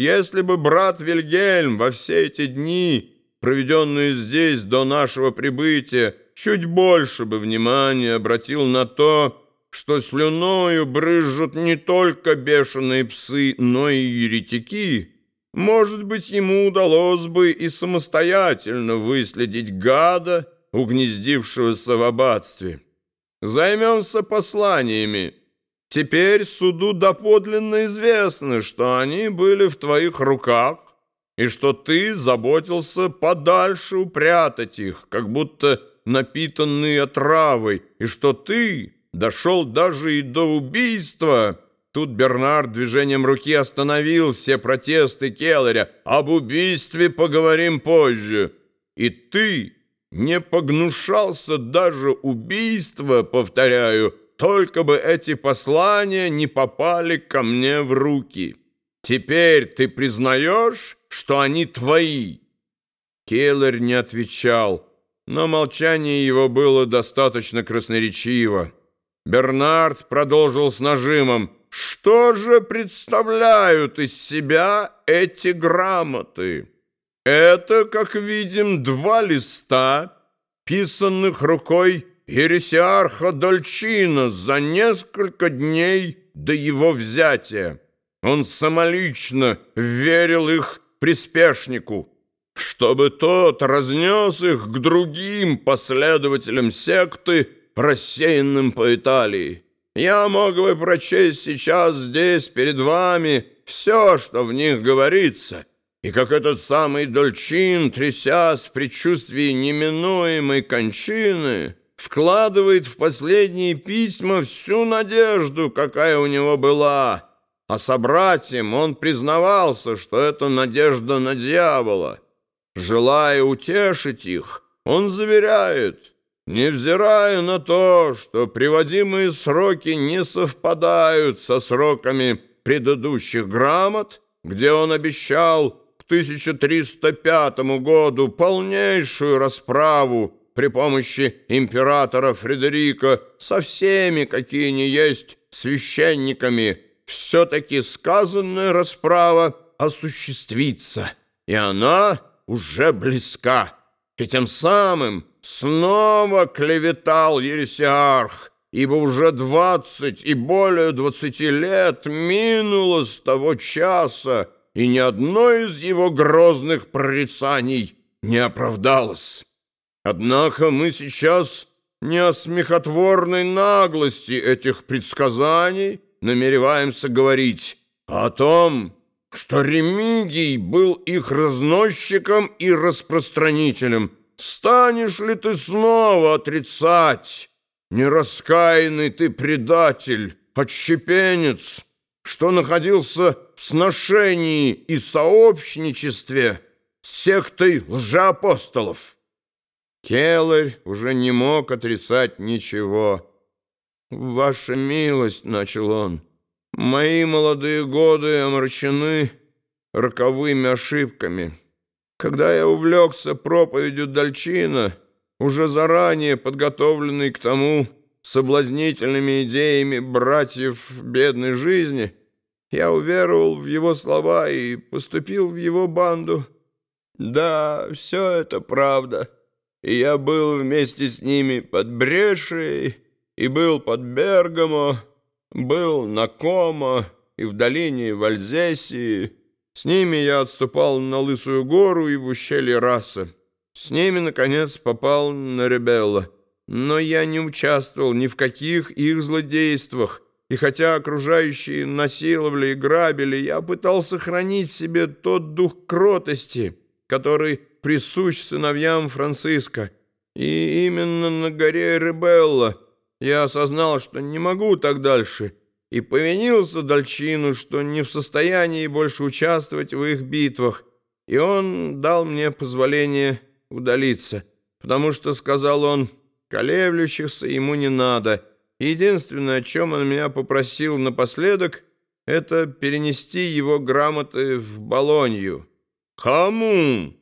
если бы брат Вильгельм во все эти дни, проведенные здесь до нашего прибытия, чуть больше бы внимания обратил на то, что слюною брызжут не только бешеные псы, но и еретики, может быть, ему удалось бы и самостоятельно выследить гада, угнездившегося в аббатстве. Займемся посланиями. Теперь суду доподлинно известно, что они были в твоих руках, и что ты заботился подальше упрятать их, как будто напитанные отравой, и что ты дошел даже и до убийства. Тут Бернард движением руки остановил все протесты Келлеря. Об убийстве поговорим позже. И ты не погнушался даже убийства, повторяю, только бы эти послания не попали ко мне в руки. Теперь ты признаешь, что они твои?» Келлер не отвечал, но молчание его было достаточно красноречиво. Бернард продолжил с нажимом. «Что же представляют из себя эти грамоты?» Это, как видим, два листа, писанных рукой Ересиарха Дольчина за несколько дней до его взятия. Он самолично верил их приспешнику, чтобы тот разнес их к другим последователям секты, рассеянным по Италии. Я мог бы прочесть сейчас здесь перед вами все, что в них говорится, и как этот самый Дольчин, трясясь в предчувствии неминуемой кончины, вкладывает в последние письма всю надежду, какая у него была. А собратьям он признавался, что это надежда на дьявола. Желая утешить их, он заверяет, невзирая на то, что приводимые сроки не совпадают со сроками предыдущих грамот, где он обещал 1305 году полнейшую расправу при помощи императора Фредерика со всеми, какие не есть священниками, все-таки сказанная расправа осуществится, и она уже близка. И тем самым снова клеветал ересиарх, ибо уже двадцать и более двадцати лет минуло с того часа, и ни одно из его грозных прорицаний не оправдалось. Однако мы сейчас не о смехотворной наглости этих предсказаний намереваемся говорить, а о том, что Ремигий был их разносчиком и распространителем. Станешь ли ты снова отрицать, нераскаянный ты предатель, отщепенец, что находился в сношении и сообщничестве с сектой лжеапостолов. Келлер уже не мог отрицать ничего. «Ваша милость», — начал он, — «мои молодые годы омрачены роковыми ошибками. Когда я увлекся проповедью Дальчина, уже заранее подготовленный к тому соблазнительными идеями братьев бедной жизни, я уверовал в его слова и поступил в его банду. Да, все это правда. И я был вместе с ними под Брешей, и был под Бергамо, был на Комо и в долине Вальзесии. С ними я отступал на Лысую гору и в ущелье Раса. С ними, наконец, попал на Ребелла. Но я не участвовал ни в каких их злодействах, и хотя окружающие насиловали и грабили, я пытался хранить в себе тот дух кротости, который присущ сыновьям Франциска. И именно на горе Ребелла я осознал, что не могу так дальше, и повинился Дальчину, что не в состоянии больше участвовать в их битвах, и он дал мне позволение удалиться, потому что, сказал он, колеблющихся ему не надо — Единственное, о чем он меня попросил напоследок, это перенести его грамоты в Болонью. «Кому?»